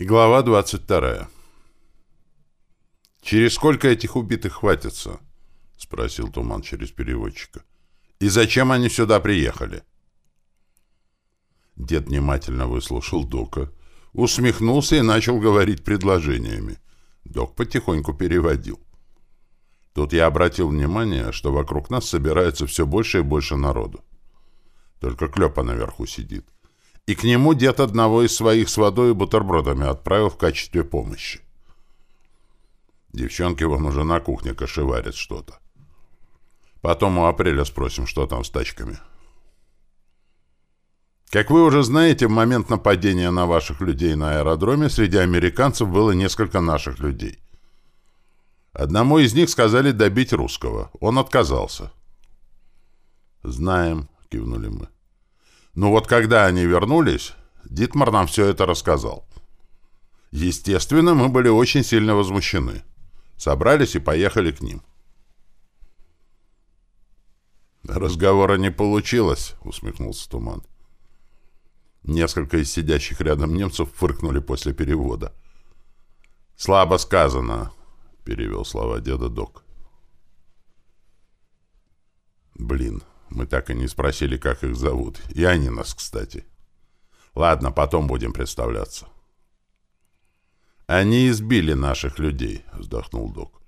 Глава 22. «Через сколько этих убитых хватится?» — спросил Туман через переводчика. «И зачем они сюда приехали?» Дед внимательно выслушал Дока, усмехнулся и начал говорить предложениями. Док потихоньку переводил. Тут я обратил внимание, что вокруг нас собирается все больше и больше народу. Только Клёпа наверху сидит и к нему дед одного из своих с водой и бутербродами отправил в качестве помощи. Девчонки вон уже на кухне кошеварят что-то. Потом у Апреля спросим, что там с тачками. Как вы уже знаете, в момент нападения на ваших людей на аэродроме среди американцев было несколько наших людей. Одному из них сказали добить русского. Он отказался. «Знаем», — кивнули мы. Ну вот когда они вернулись, Дитмар нам все это рассказал. Естественно, мы были очень сильно возмущены. Собрались и поехали к ним. «Разговора не получилось», — усмехнулся Туман. Несколько из сидящих рядом немцев фыркнули после перевода. «Слабо сказано», — перевел слова деда Док. «Блин, мы так и не спросили, как их зовут. И они нас, кстати. Ладно, потом будем представляться. Они избили наших людей, вздохнул док.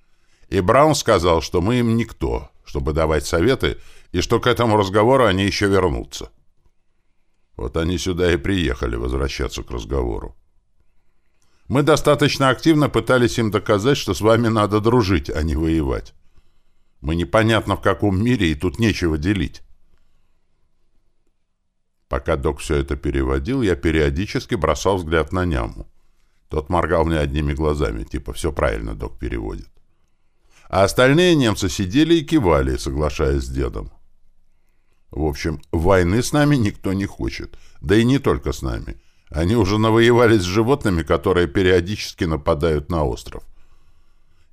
И Браун сказал, что мы им никто, чтобы давать советы, и что к этому разговору они еще вернутся. Вот они сюда и приехали возвращаться к разговору. Мы достаточно активно пытались им доказать, что с вами надо дружить, а не воевать. Мы непонятно в каком мире, и тут нечего делить. Пока док все это переводил, я периодически бросал взгляд на няму. Тот моргал мне одними глазами, типа «все правильно док переводит». А остальные немцы сидели и кивали, соглашаясь с дедом. В общем, войны с нами никто не хочет. Да и не только с нами. Они уже навоевались с животными, которые периодически нападают на остров.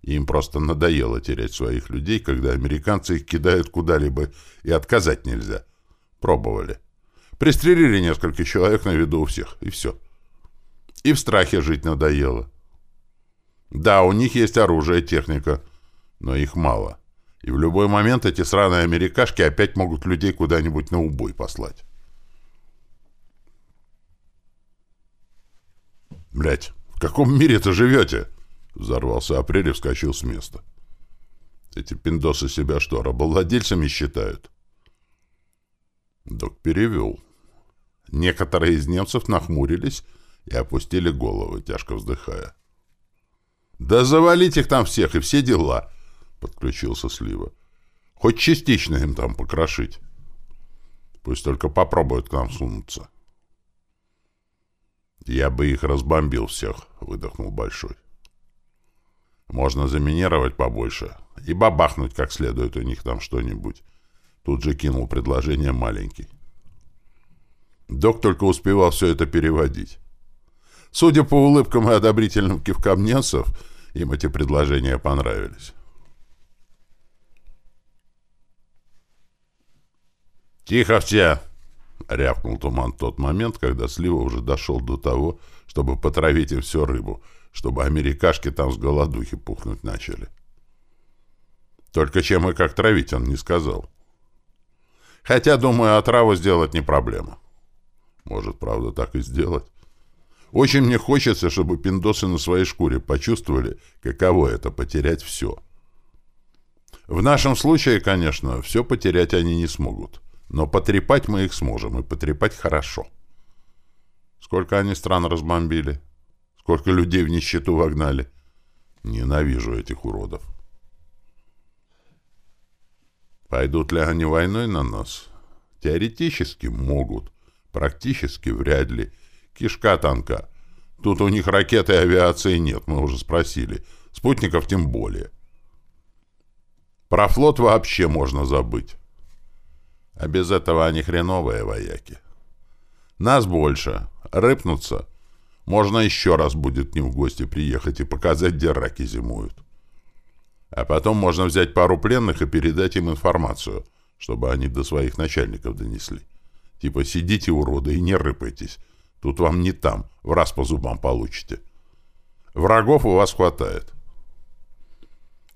Им просто надоело терять своих людей, когда американцы их кидают куда-либо, и отказать нельзя. Пробовали. Пристрелили несколько человек на виду у всех, и все. И в страхе жить надоело. Да, у них есть оружие, техника, но их мало. И в любой момент эти сраные америкашки опять могут людей куда-нибудь на убой послать. Блять, в каком мире ты живете? Взорвался Апрель и вскочил с места. Эти пиндосы себя что, рабовладельцами считают? Док перевел. Некоторые из немцев нахмурились и опустили головы, тяжко вздыхая. «Да завалить их там всех и все дела!» — подключился Слива. «Хоть частично им там покрошить. Пусть только попробуют к нам сунуться». «Я бы их разбомбил всех», — выдохнул Большой. Можно заминировать побольше и бабахнуть как следует у них там что-нибудь. Тут же кинул предложение маленький. Док только успевал все это переводить. Судя по улыбкам и одобрительным кивкам немцев, им эти предложения понравились. «Тихо все!» — рявкнул Туман тот момент, когда Слива уже дошел до того, чтобы потравить им всю рыбу — чтобы америкашки там с голодухи пухнуть начали. Только чем и как травить, он не сказал. Хотя, думаю, отраву сделать не проблема. Может, правда, так и сделать. Очень мне хочется, чтобы пиндосы на своей шкуре почувствовали, каково это — потерять все. В нашем случае, конечно, все потерять они не смогут. Но потрепать мы их сможем, и потрепать хорошо. Сколько они стран разбомбили? Сколько людей в нищету вогнали. Ненавижу этих уродов. Пойдут ли они войной на нас? Теоретически могут. Практически вряд ли. Кишка танка. Тут у них ракеты и авиации нет, мы уже спросили. Спутников тем более. Про флот вообще можно забыть. А без этого они хреновые вояки. Нас больше. Рыпнуться — можно еще раз будет к ним в гости приехать и показать, где раки зимуют. А потом можно взять пару пленных и передать им информацию, чтобы они до своих начальников донесли. Типа сидите, уроды, и не рыпайтесь. Тут вам не там, в раз по зубам получите. — Врагов у вас хватает.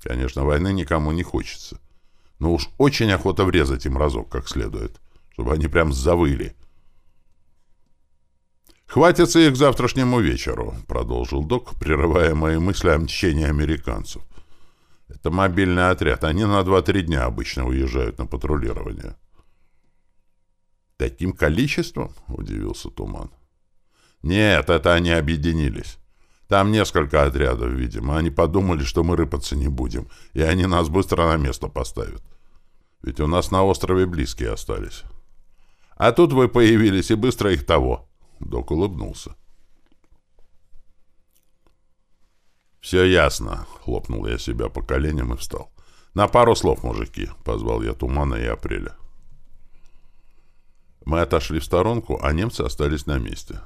Конечно, войны никому не хочется. Но уж очень охота врезать им разок как следует, чтобы они прям завыли. «Хватится их к завтрашнему вечеру», — продолжил док, прерывая мои мысли о мчении американцев. «Это мобильный отряд. Они на 2-3 дня обычно уезжают на патрулирование». «Таким количеством?» — удивился Туман. «Нет, это они объединились. Там несколько отрядов, видимо. Они подумали, что мы рыпаться не будем, и они нас быстро на место поставят. Ведь у нас на острове близкие остались. А тут вы появились, и быстро их того». Док улыбнулся. «Все ясно», — хлопнул я себя по коленям и встал. «На пару слов, мужики», — позвал я Тумана и Апреля. Мы отошли в сторонку, а немцы остались на месте.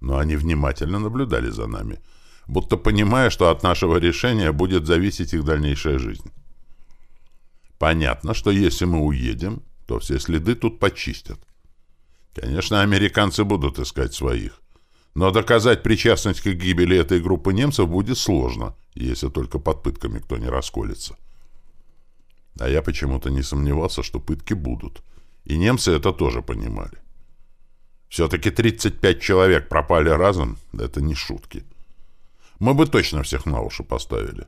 Но они внимательно наблюдали за нами, будто понимая, что от нашего решения будет зависеть их дальнейшая жизнь. Понятно, что если мы уедем, то все следы тут почистят. Конечно, американцы будут искать своих. Но доказать причастность к гибели этой группы немцев будет сложно, если только под пытками кто не расколется. А я почему-то не сомневался, что пытки будут. И немцы это тоже понимали. Все-таки 35 человек пропали разом, это не шутки. Мы бы точно всех на уши поставили.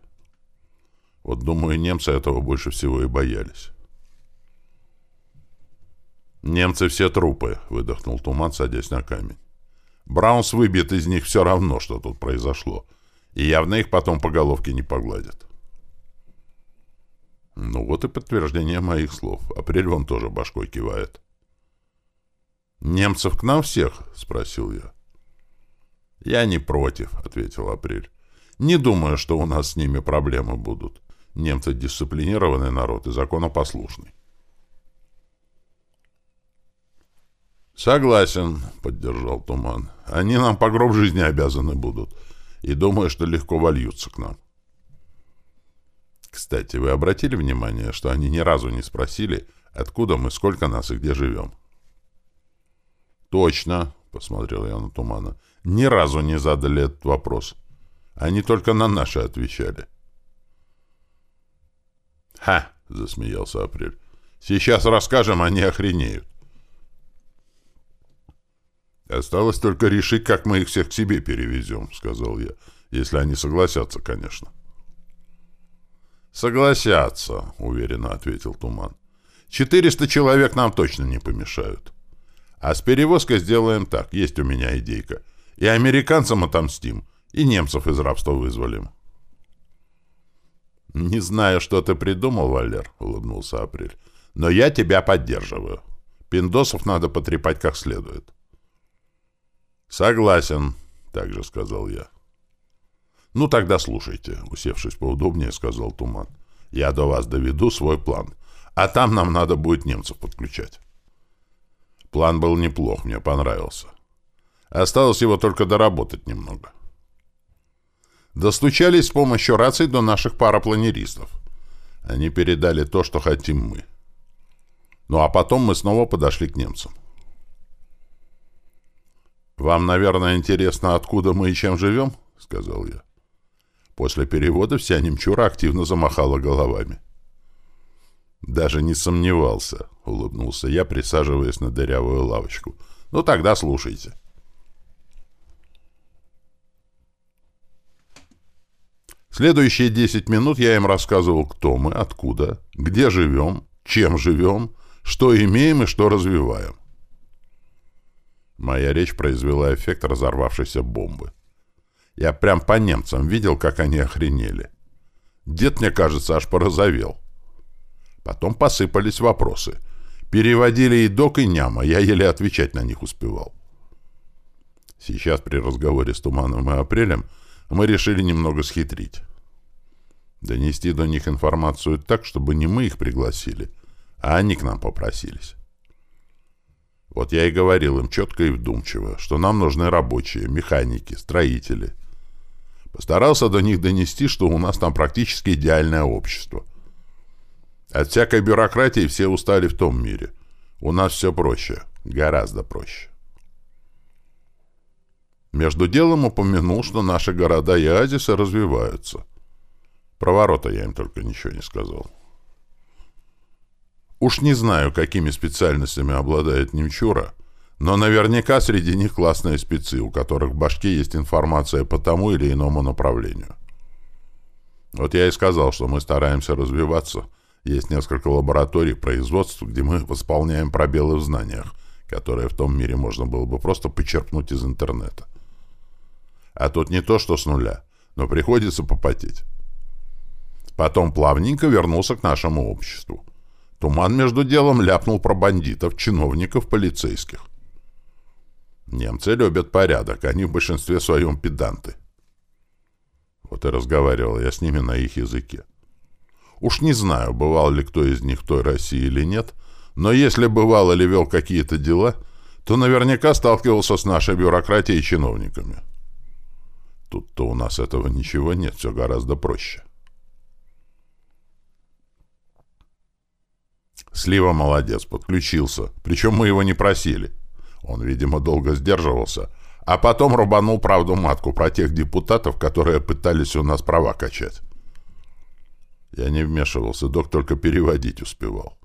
Вот, думаю, немцы этого больше всего и боялись. «Немцы все трупы», — выдохнул Туман, садясь на камень. «Браунс выбьет из них все равно, что тут произошло, и явно их потом по головке не погладят». Ну вот и подтверждение моих слов. Апрель вон тоже башкой кивает. «Немцев к нам всех?» — спросил я. «Я не против», — ответил Апрель. «Не думаю, что у нас с ними проблемы будут. Немцы дисциплинированный народ и законопослушный. «Согласен», — поддержал Туман. «Они нам по гроб жизни обязаны будут, и думаю, что легко вольются к нам». Кстати, вы обратили внимание, что они ни разу не спросили, откуда мы, сколько нас и где живем? «Точно», — посмотрел я на Тумана, — «ни разу не задали этот вопрос. Они только на наши отвечали». «Ха!» — засмеялся Апрель. «Сейчас расскажем, они охренеют». «Осталось только решить, как мы их всех к себе перевезем», — сказал я. «Если они согласятся, конечно». «Согласятся», — уверенно ответил Туман. «Четыреста человек нам точно не помешают. А с перевозкой сделаем так, есть у меня идейка. И американцам отомстим, и немцев из рабства вызволим». «Не знаю, что ты придумал, Валер», — улыбнулся Апрель. «Но я тебя поддерживаю. Пиндосов надо потрепать как следует». «Согласен», — также сказал я. «Ну тогда слушайте», — усевшись поудобнее, сказал Туман. «Я до вас доведу свой план, а там нам надо будет немцев подключать». План был неплох, мне понравился. Осталось его только доработать немного. Достучались с помощью раций до наших парапланеристов. Они передали то, что хотим мы. Ну а потом мы снова подошли к немцам. «Вам, наверное, интересно, откуда мы и чем живем?» — сказал я. После перевода вся немчура активно замахала головами. «Даже не сомневался», — улыбнулся я, присаживаясь на дырявую лавочку. «Ну тогда слушайте». Следующие десять минут я им рассказывал, кто мы, откуда, где живем, чем живем, что имеем и что развиваем. Моя речь произвела эффект разорвавшейся бомбы. Я прям по немцам видел, как они охренели. Дед, мне кажется, аж порозовел. Потом посыпались вопросы. Переводили и док, и няма, я еле отвечать на них успевал. Сейчас при разговоре с Туманом и Апрелем мы решили немного схитрить. Донести до них информацию так, чтобы не мы их пригласили, а они к нам попросились. Вот я и говорил им четко и вдумчиво, что нам нужны рабочие, механики, строители. Постарался до них донести, что у нас там практически идеальное общество. От всякой бюрократии все устали в том мире. У нас все проще, гораздо проще. Между делом упомянул, что наши города и оазисы развиваются. Про ворота я им только ничего не сказал. Уж не знаю, какими специальностями обладает Немчура, но наверняка среди них классные спецы, у которых в башке есть информация по тому или иному направлению. Вот я и сказал, что мы стараемся развиваться. Есть несколько лабораторий производства, где мы восполняем пробелы в знаниях, которые в том мире можно было бы просто почерпнуть из интернета. А тут не то, что с нуля, но приходится попотеть. Потом плавненько вернулся к нашему обществу. Туман между делом ляпнул про бандитов, чиновников, полицейских. Немцы любят порядок, они в большинстве своем педанты. Вот и разговаривал я с ними на их языке. Уж не знаю, бывал ли кто из них в той России или нет, но если бывал или вел какие-то дела, то наверняка сталкивался с нашей бюрократией и чиновниками. Тут-то у нас этого ничего нет, все гораздо проще. Слива молодец, подключился. Причем мы его не просили. Он, видимо, долго сдерживался. А потом рубанул правду матку про тех депутатов, которые пытались у нас права качать. Я не вмешивался, док только переводить успевал.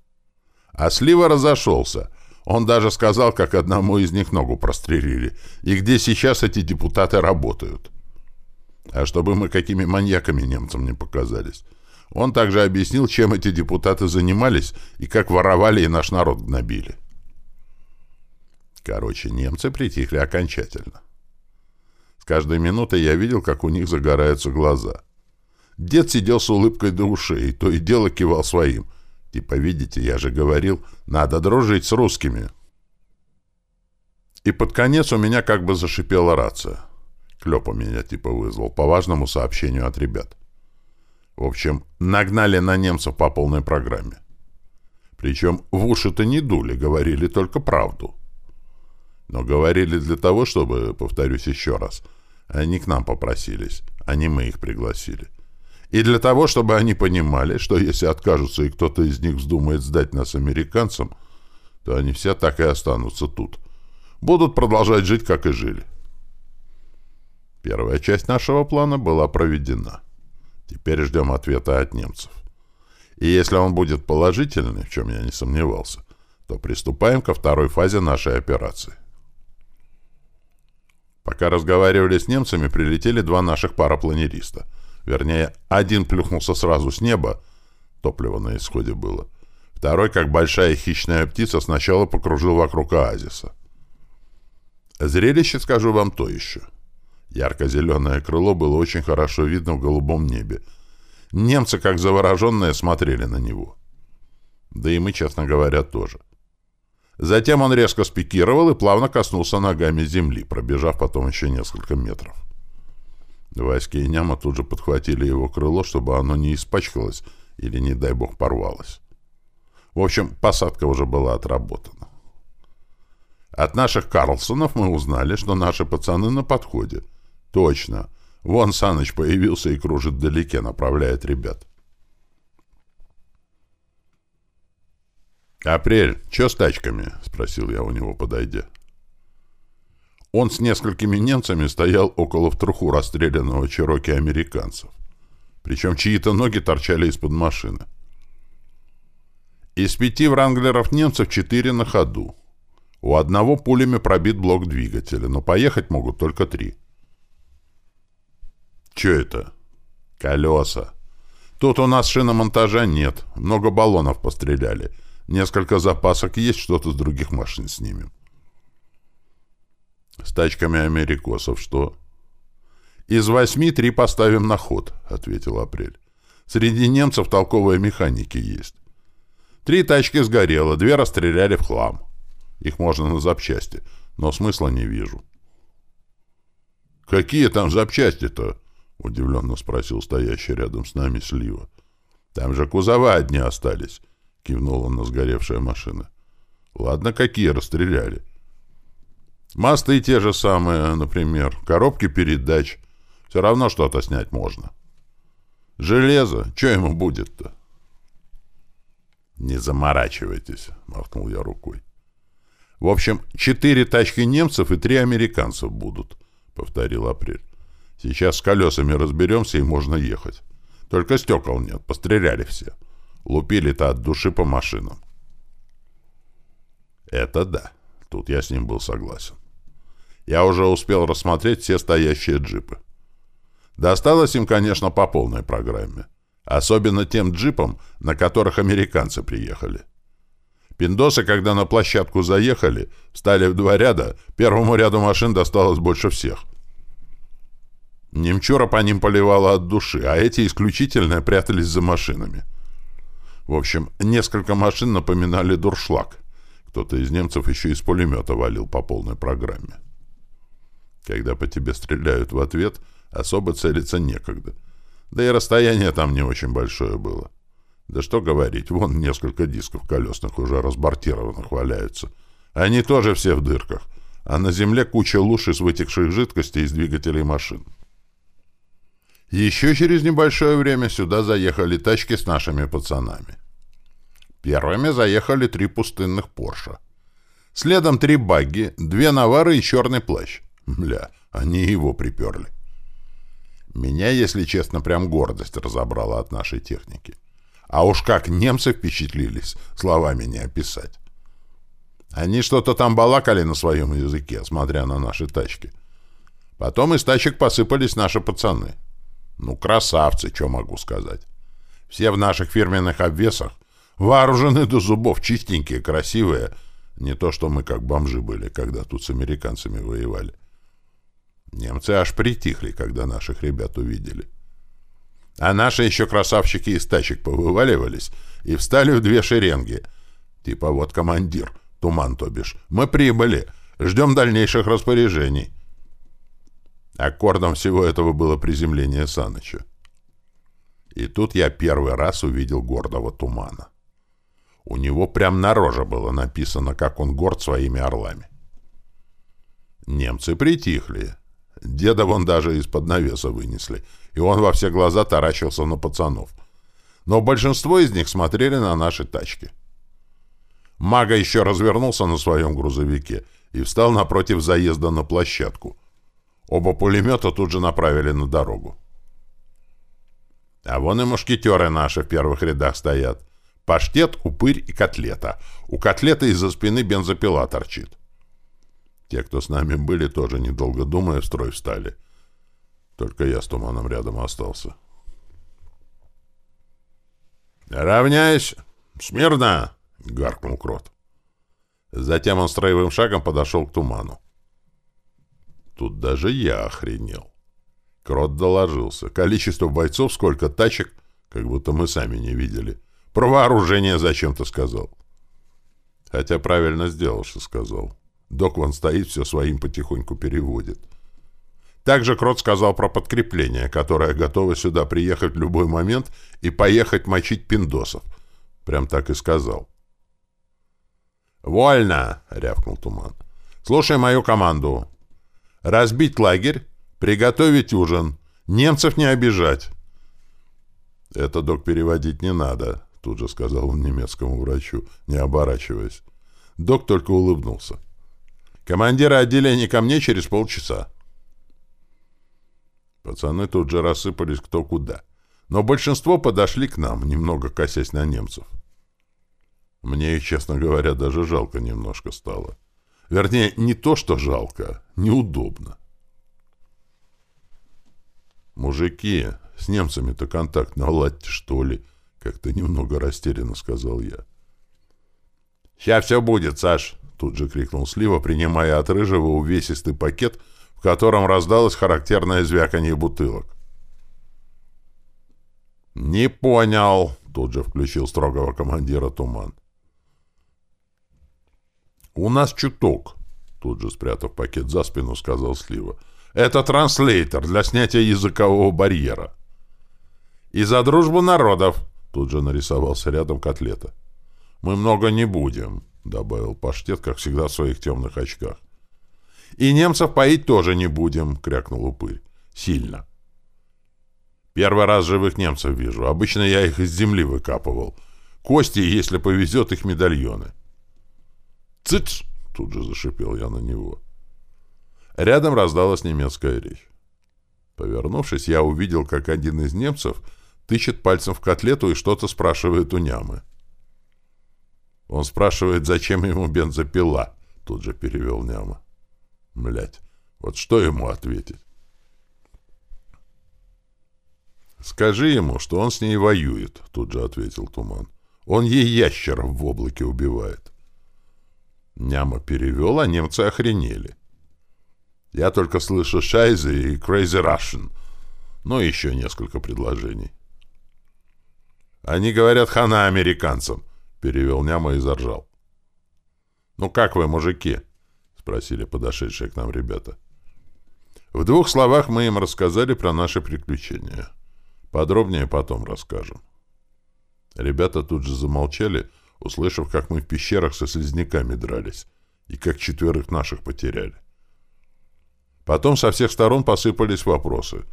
А Слива разошелся. Он даже сказал, как одному из них ногу прострелили, и где сейчас эти депутаты работают. А чтобы мы какими маньяками немцам не показались. Он также объяснил, чем эти депутаты занимались и как воровали и наш народ гнобили. Короче, немцы притихли окончательно. С каждой минутой я видел, как у них загораются глаза. Дед сидел с улыбкой до ушей, то и дело кивал своим. Типа, видите, я же говорил, надо дружить с русскими. И под конец у меня как бы зашипела рация. Клёпа меня типа вызвал по важному сообщению от ребят. В общем, нагнали на немцев по полной программе. Причем в уши-то не дули, говорили только правду. Но говорили для того, чтобы, повторюсь еще раз, они к нам попросились, а не мы их пригласили. И для того, чтобы они понимали, что если откажутся и кто-то из них вздумает сдать нас американцам, то они все так и останутся тут. Будут продолжать жить, как и жили. Первая часть нашего плана была проведена. Теперь ждем ответа от немцев. И если он будет положительный, в чем я не сомневался, то приступаем ко второй фазе нашей операции. Пока разговаривали с немцами, прилетели два наших парапланериста. Вернее, один плюхнулся сразу с неба, топливо на исходе было. Второй, как большая хищная птица, сначала покружил вокруг оазиса. Зрелище, скажу вам, то еще. — Ярко-зеленое крыло было очень хорошо видно в голубом небе. Немцы, как завороженные, смотрели на него. Да и мы, честно говоря, тоже. Затем он резко спикировал и плавно коснулся ногами земли, пробежав потом еще несколько метров. Васька и Няма тут же подхватили его крыло, чтобы оно не испачкалось или, не дай бог, порвалось. В общем, посадка уже была отработана. От наших Карлсонов мы узнали, что наши пацаны на подходе — Точно. Вон Саныч появился и кружит вдалеке, направляет ребят. «Апрель, что с тачками?» — спросил я у него, подойдя. Он с несколькими немцами стоял около в расстрелянного чероки американцев. Причем чьи-то ноги торчали из-под машины. Из пяти вранглеров немцев четыре на ходу. У одного пулями пробит блок двигателя, но поехать могут только три. Че это? Колеса. Тут у нас шиномонтажа нет. Много баллонов постреляли. Несколько запасок есть, что-то с других машин снимем. С тачками америкосов что? Из восьми три поставим на ход, ответил Апрель. Среди немцев толковые механики есть. Три тачки сгорело, две расстреляли в хлам. Их можно на запчасти, но смысла не вижу. Какие там запчасти-то? — удивленно спросил стоящий рядом с нами Слива. «Там же кузова одни остались», — кивнула на сгоревшая машина. «Ладно, какие расстреляли?» «Мосты те же самые, например, коробки передач. Все равно что-то снять можно». «Железо, что ему будет-то?» «Не заморачивайтесь», — махнул я рукой. «В общем, четыре тачки немцев и три американцев будут. — повторил Апрель. «Сейчас с колесами разберемся, и можно ехать. Только стекол нет, постреляли все. Лупили-то от души по машинам». «Это да. Тут я с ним был согласен. Я уже успел рассмотреть все стоящие джипы. Досталось им, конечно, по полной программе. Особенно тем джипам, на которых американцы приехали. Пиндосы, когда на площадку заехали, встали в два ряда, первому ряду машин досталось больше всех. Немчура по ним поливала от души, а эти исключительно прятались за машинами. В общем, несколько машин напоминали дуршлаг. Кто-то из немцев еще из пулемета валил по полной программе. Когда по тебе стреляют в ответ, особо целиться некогда. Да и расстояние там не очень большое было. Да что говорить, вон несколько дисков колесных уже разбортированных валяются. Они тоже все в дырках, а на земле куча луж из вытекших жидкостей из двигателей машин. Еще через небольшое время сюда заехали тачки с нашими пацанами. Первыми заехали три пустынных Порша. Следом три багги, две навары и черный плащ. Бля, они его приперли. Меня, если честно, прям гордость разобрала от нашей техники. А уж как немцы впечатлились, словами не описать. Они что-то там балакали на своем языке, смотря на наши тачки. Потом из тачек посыпались наши пацаны. Ну, красавцы, что могу сказать. Все в наших фирменных обвесах, вооружены до зубов, чистенькие, красивые. Не то, что мы как бомжи были, когда тут с американцами воевали. Немцы аж притихли, когда наших ребят увидели. — а наши еще красавчики из тачек повываливались и встали в две шеренги. Типа вот командир, туман то бишь. Мы прибыли, ждем дальнейших распоряжений. Аккордом всего этого было приземление Саныча. И тут я первый раз увидел гордого тумана. У него прям на роже было написано, как он горд своими орлами. Немцы притихли. Деда вон даже из-под навеса вынесли — и он во все глаза таращился на пацанов. Но большинство из них смотрели на наши тачки. Мага еще развернулся на своем грузовике и встал напротив заезда на площадку. Оба пулемета тут же направили на дорогу. А вон и мушкетеры наши в первых рядах стоят. Паштет, упырь и котлета. У котлеты из-за спины бензопила торчит. Те, кто с нами были, тоже, недолго думая, в строй встали. — только я с туманом рядом остался. «Равняйся! Смирно!» — гаркнул Крот. Затем он строевым шагом подошел к туману. Тут даже я охренел. Крот доложился. Количество бойцов, сколько тачек, как будто мы сами не видели. Про вооружение зачем-то сказал. Хотя правильно сделал, что сказал. Док вон стоит, все своим потихоньку переводит. Также Крот сказал про подкрепление, которое готово сюда приехать в любой момент и поехать мочить пиндосов. Прям так и сказал. «Вольно!» — рявкнул Туман. «Слушай мою команду. Разбить лагерь, приготовить ужин, немцев не обижать». «Это, док, переводить не надо», — тут же сказал он немецкому врачу, не оборачиваясь. Док только улыбнулся. «Командира отделения ко мне через полчаса». Пацаны тут же рассыпались кто куда. Но большинство подошли к нам, немного косясь на немцев. Мне их, честно говоря, даже жалко немножко стало. Вернее, не то, что жалко, неудобно. «Мужики, с немцами-то контакт наладьте, что ли?» — как-то немного растерянно сказал я. «Сейчас все будет, Саш!» — тут же крикнул Слива, принимая от Рыжего увесистый пакет — в котором раздалось характерное звяканье бутылок. «Не понял», — тут же включил строгого командира Туман. «У нас чуток», — тут же спрятав пакет за спину, сказал Слива. «Это транслейтер для снятия языкового барьера». «И за дружбу народов», — тут же нарисовался рядом котлета. «Мы много не будем», — добавил паштет, как всегда в своих темных очках. И немцев поить тоже не будем, — крякнул упырь. Сильно. Первый раз живых немцев вижу. Обычно я их из земли выкапывал. Кости, если повезет, их медальоны. Цыц! Тут же зашипел я на него. Рядом раздалась немецкая речь. Повернувшись, я увидел, как один из немцев тычет пальцем в котлету и что-то спрашивает у нямы. Он спрашивает, зачем ему бензопила, тут же перевел няма. Блять, вот что ему ответить? «Скажи ему, что он с ней воюет», — тут же ответил Туман. «Он ей ящеров в облаке убивает». Няма перевел, а немцы охренели. Я только слышу «Шайзе» и «Crazy Russian», ну и еще несколько предложений. «Они говорят хана американцам», — перевел Няма и заржал. «Ну как вы, мужики?» — спросили подошедшие к нам ребята. В двух словах мы им рассказали про наши приключения. Подробнее потом расскажем. Ребята тут же замолчали, услышав, как мы в пещерах со слизняками дрались и как четверых наших потеряли. Потом со всех сторон посыпались вопросы.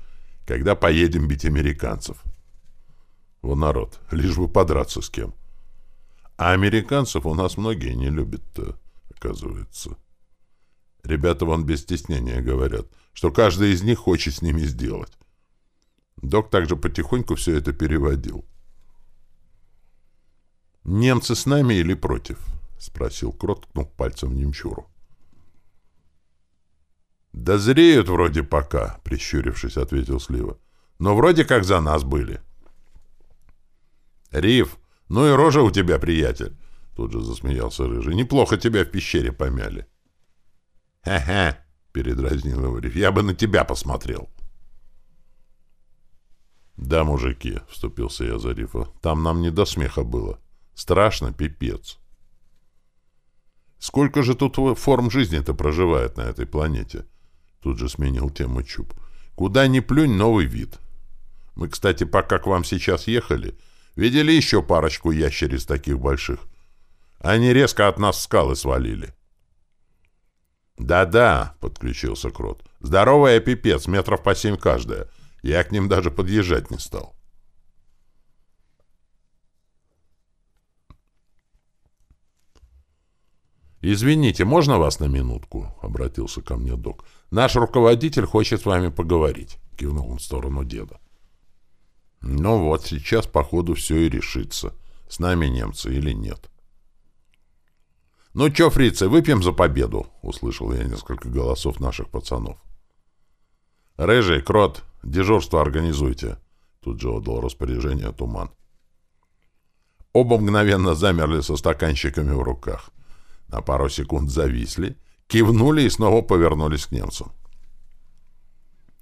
Когда поедем бить американцев? Во народ, лишь бы подраться с кем. А американцев у нас многие не любят-то, оказывается. Ребята вон без стеснения говорят, что каждый из них хочет с ними сделать. Док также потихоньку все это переводил. «Немцы с нами или против?» — спросил Крот, ткнув пальцем в немчуру. «Да зреют вроде пока», — прищурившись, ответил Слива. «Но вроде как за нас были». «Риф, ну и рожа у тебя, приятель!» Тут же засмеялся Рыжий. «Неплохо тебя в пещере помяли». «Ха-ха!» — передразнил его Риф. «Я бы на тебя посмотрел». «Да, мужики», — вступился я за Рифа, — «там нам не до смеха было. Страшно, пипец». «Сколько же тут форм жизни-то проживает на этой планете?» Тут же сменил тему Чуб. «Куда ни плюнь, новый вид. Мы, кстати, пока к вам сейчас ехали, видели еще парочку ящериц таких больших. Они резко от нас скалы свалили». «Да-да», — подключился Крот. «Здоровая пипец, метров по семь каждая. Я к ним даже подъезжать не стал. «Извините, можно вас на минутку?» — обратился ко мне док. «Наш руководитель хочет с вами поговорить», — кивнул он в сторону деда. «Ну вот, сейчас, походу, все и решится, с нами немцы или нет». «Ну чё, фрицы, выпьем за победу?» — услышал я несколько голосов наших пацанов. «Рыжий, Крот, дежурство организуйте!» Тут же отдал распоряжение Туман. Оба мгновенно замерли со стаканчиками в руках. На пару секунд зависли, кивнули и снова повернулись к немцам.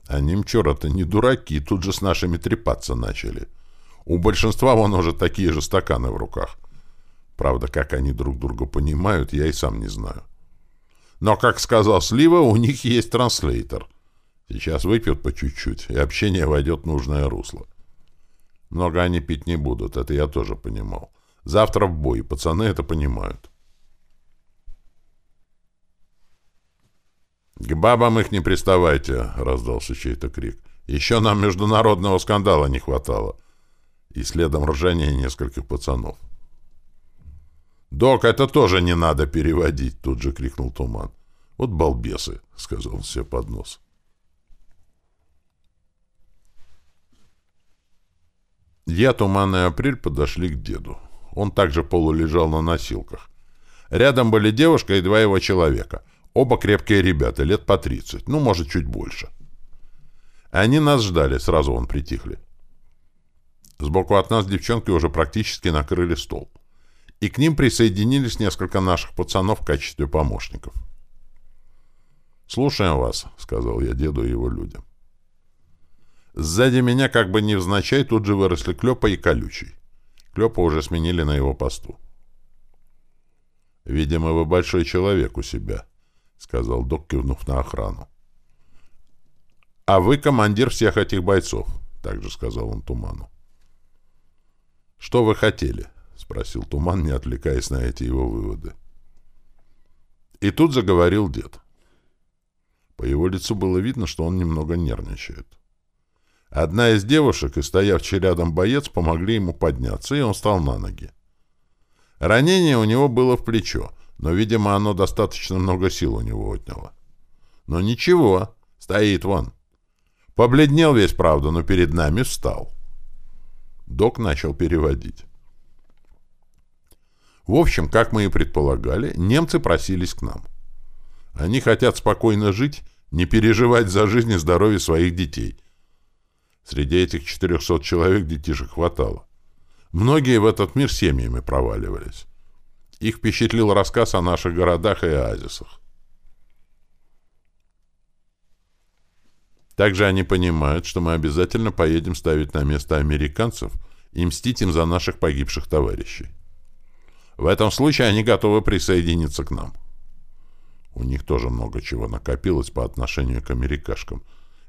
А немчора-то не дураки, тут же с нашими трепаться начали. У большинства вон уже такие же стаканы в руках. Правда, как они друг друга понимают, я и сам не знаю. Но, как сказал Слива, у них есть транслейтер — Сейчас выпьют по чуть-чуть, и общение войдет в нужное русло. Много они пить не будут, это я тоже понимал. Завтра в бой, пацаны это понимают. «К бабам их не приставайте!» — раздался чей-то крик. «Еще нам международного скандала не хватало!» И следом ржание нескольких пацанов. «Док, это тоже не надо переводить!» — тут же крикнул Туман. «Вот балбесы!» — сказал он себе под нос. Я, Туман и Апрель подошли к деду. Он также полулежал на носилках. Рядом были девушка и два его человека. Оба крепкие ребята, лет по тридцать, ну, может, чуть больше. Они нас ждали, сразу он притихли. Сбоку от нас девчонки уже практически накрыли стол. И к ним присоединились несколько наших пацанов в качестве помощников. «Слушаем вас», — сказал я деду и его людям. Сзади меня, как бы невзначай, тут же выросли Клёпа и Колючий. Клёпа уже сменили на его посту. «Видимо, вы большой человек у себя», — сказал док, кивнув на охрану. «А вы командир всех этих бойцов», — также сказал он Туману. «Что вы хотели?» — спросил Туман, не отвлекаясь на эти его выводы. И тут заговорил дед. По его лицу было видно, что он немного нервничает. Одна из девушек и стоявший рядом боец помогли ему подняться, и он встал на ноги. Ранение у него было в плечо, но, видимо, оно достаточно много сил у него отняло. Но ничего, стоит вон. Побледнел весь, правда, но перед нами встал. Док начал переводить. В общем, как мы и предполагали, немцы просились к нам. Они хотят спокойно жить, не переживать за жизнь и здоровье своих детей. Среди этих 400 человек детишек хватало. Многие в этот мир семьями проваливались. Их впечатлил рассказ о наших городах и оазисах. Также они понимают, что мы обязательно поедем ставить на место американцев и мстить им за наших погибших товарищей. В этом случае они готовы присоединиться к нам. У них тоже много чего накопилось по отношению к америкашкам,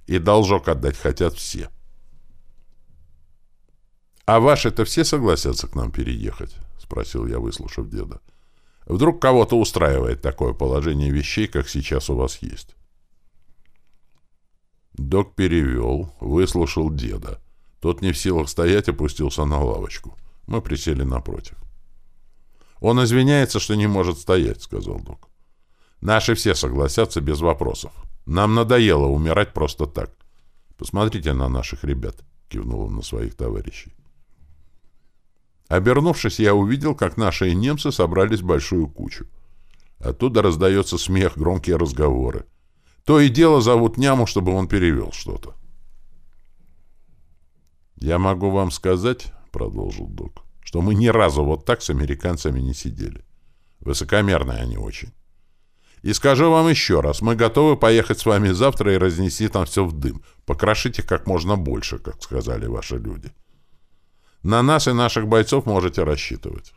и должок отдать хотят все. «А ваши-то все согласятся к нам переехать?» — спросил я, выслушав деда. «Вдруг кого-то устраивает такое положение вещей, как сейчас у вас есть?» Док перевел, выслушал деда. Тот не в силах стоять, опустился на лавочку. Мы присели напротив. «Он извиняется, что не может стоять», — сказал док. «Наши все согласятся без вопросов. Нам надоело умирать просто так. Посмотрите на наших ребят», — кивнул он на своих товарищей. Обернувшись, я увидел, как наши немцы собрались в большую кучу. Оттуда раздается смех, громкие разговоры. То и дело зовут няму, чтобы он перевел что-то. «Я могу вам сказать, — продолжил док, — что мы ни разу вот так с американцами не сидели. Высокомерные они очень. И скажу вам еще раз, мы готовы поехать с вами завтра и разнести там все в дым, покрошить их как можно больше, как сказали ваши люди». На нас и наших бойцов можете рассчитывать.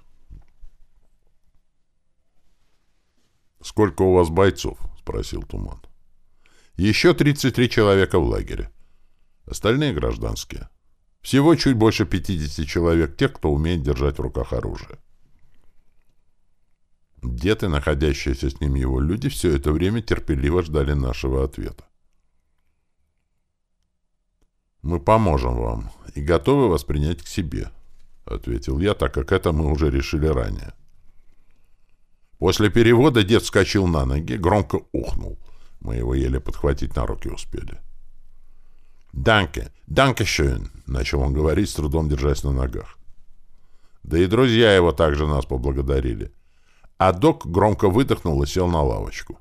«Сколько у вас бойцов?» — спросил Туман. «Еще 33 человека в лагере. Остальные гражданские. Всего чуть больше 50 человек тех, кто умеет держать в руках оружие». Дед и находящиеся с ним его люди все это время терпеливо ждали нашего ответа. «Мы поможем вам и готовы вас принять к себе», — ответил я, так как это мы уже решили ранее. После перевода дед вскочил на ноги, громко ухнул. Мы его еле подхватить на руки успели. «Данке! Данке шön!» — начал он говорить, с трудом держась на ногах. Да и друзья его также нас поблагодарили. А док громко выдохнул и сел на лавочку.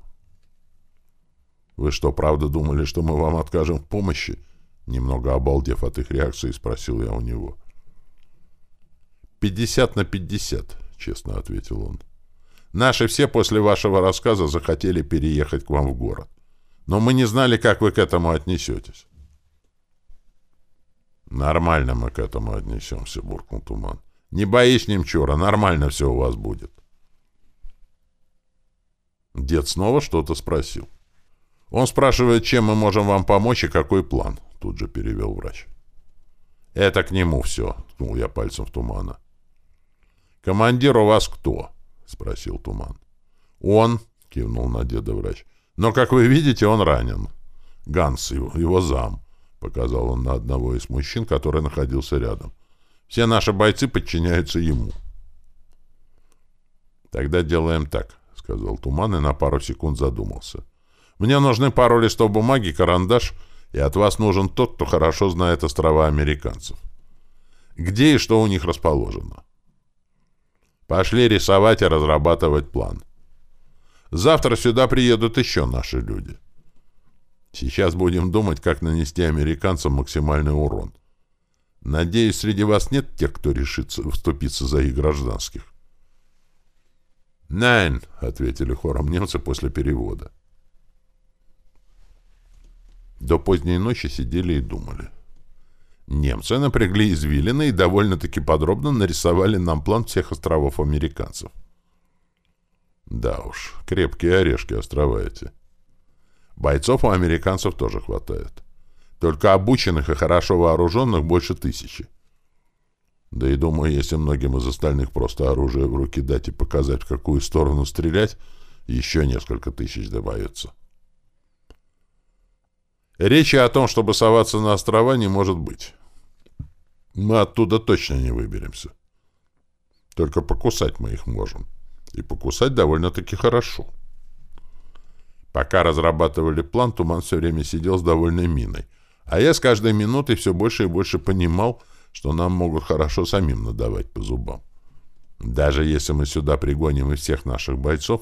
«Вы что, правда думали, что мы вам откажем в помощи?» Немного обалдев от их реакции, спросил я у него. «Пятьдесят на пятьдесят», — честно ответил он. «Наши все после вашего рассказа захотели переехать к вам в город. Но мы не знали, как вы к этому отнесетесь». «Нормально мы к этому отнесемся», — буркнул Туман. «Не боись, немчура, нормально все у вас будет». Дед снова что-то спросил. Он спрашивает, чем мы можем вам помочь и какой план. — тут же перевел врач. «Это к нему все», — ткнул я пальцем в тумана. «Командир у вас кто?» — спросил туман. «Он», — кивнул на деда врач. «Но, как вы видите, он ранен. Ганс, его, его зам», — показал он на одного из мужчин, который находился рядом. «Все наши бойцы подчиняются ему». «Тогда делаем так», — сказал Туман и на пару секунд задумался. «Мне нужны пару листов бумаги, карандаш и от вас нужен тот, кто хорошо знает острова американцев. Где и что у них расположено. Пошли рисовать и разрабатывать план. Завтра сюда приедут еще наши люди. Сейчас будем думать, как нанести американцам максимальный урон. Надеюсь, среди вас нет тех, кто решится вступиться за их гражданских. «Найн», — ответили хором немцы после перевода. До поздней ночи сидели и думали. Немцы напрягли извилины и довольно-таки подробно нарисовали нам план всех островов американцев. Да уж, крепкие орешки острова эти. Бойцов у американцев тоже хватает. Только обученных и хорошо вооруженных больше тысячи. Да и думаю, если многим из остальных просто оружие в руки дать и показать, в какую сторону стрелять, еще несколько тысяч добавится. Речи о том, чтобы соваться на острова, не может быть. Мы оттуда точно не выберемся. Только покусать мы их можем. И покусать довольно-таки хорошо. Пока разрабатывали план, Туман все время сидел с довольной миной. А я с каждой минутой все больше и больше понимал, что нам могут хорошо самим надавать по зубам. Даже если мы сюда пригоним и всех наших бойцов,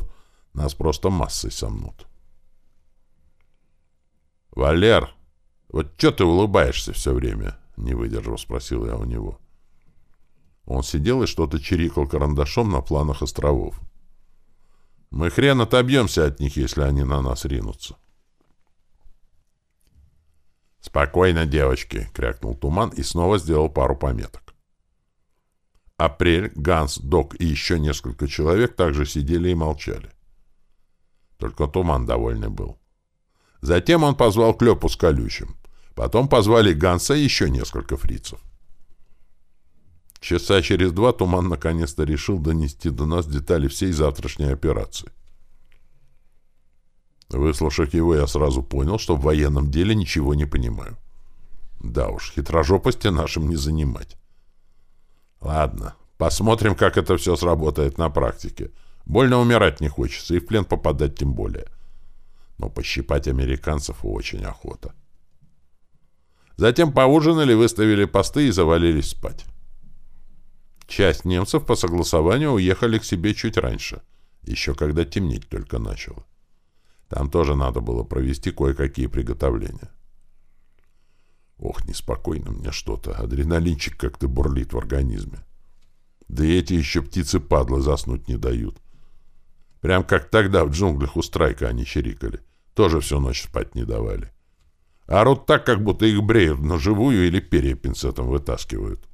нас просто массой сомнут. «Валер, вот что ты улыбаешься все время?» — не выдержав, спросил я у него. Он сидел и что-то чирикал карандашом на планах островов. «Мы хрен отобьемся от них, если они на нас ринутся». «Спокойно, девочки!» — крякнул Туман и снова сделал пару пометок. Апрель, Ганс, Док и еще несколько человек также сидели и молчали. Только Туман довольный был. Затем он позвал Клёпу с колючим. Потом позвали Ганса и еще несколько фрицев. Часа через два Туман наконец-то решил донести до нас детали всей завтрашней операции. Выслушав его, я сразу понял, что в военном деле ничего не понимаю. Да уж, хитрожопости нашим не занимать. Ладно, посмотрим, как это все сработает на практике. Больно умирать не хочется, и в плен попадать тем более. Но пощипать американцев очень охота. Затем поужинали, выставили посты и завалились спать. Часть немцев по согласованию уехали к себе чуть раньше, еще когда темнеть только начало. Там тоже надо было провести кое-какие приготовления. Ох, неспокойно мне что-то. Адреналинчик как-то бурлит в организме. Да и эти еще птицы-падлы заснуть не дают. Прям как тогда в джунглях у страйка они чирикали. Тоже всю ночь спать не давали. Орут так, как будто их бреют на живую или перья пинцетом вытаскивают.